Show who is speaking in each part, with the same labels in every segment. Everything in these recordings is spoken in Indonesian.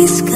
Speaker 1: Please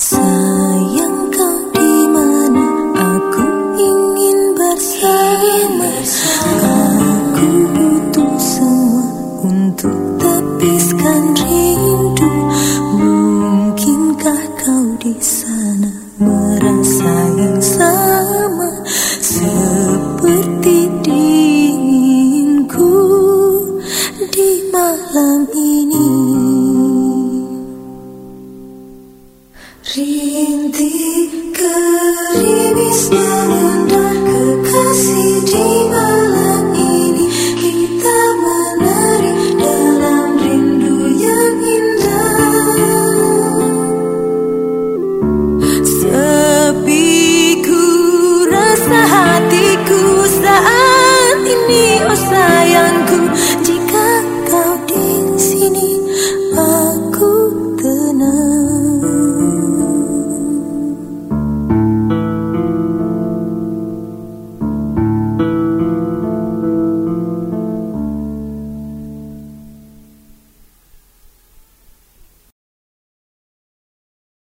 Speaker 1: Sayang kau di mana? Aku ingin bersama. Aku butuh semua untuk tapiskan rindu. Mungkinkah kau di sana merasa yang sama seperti dinginku di malam ini? Rintik gerimis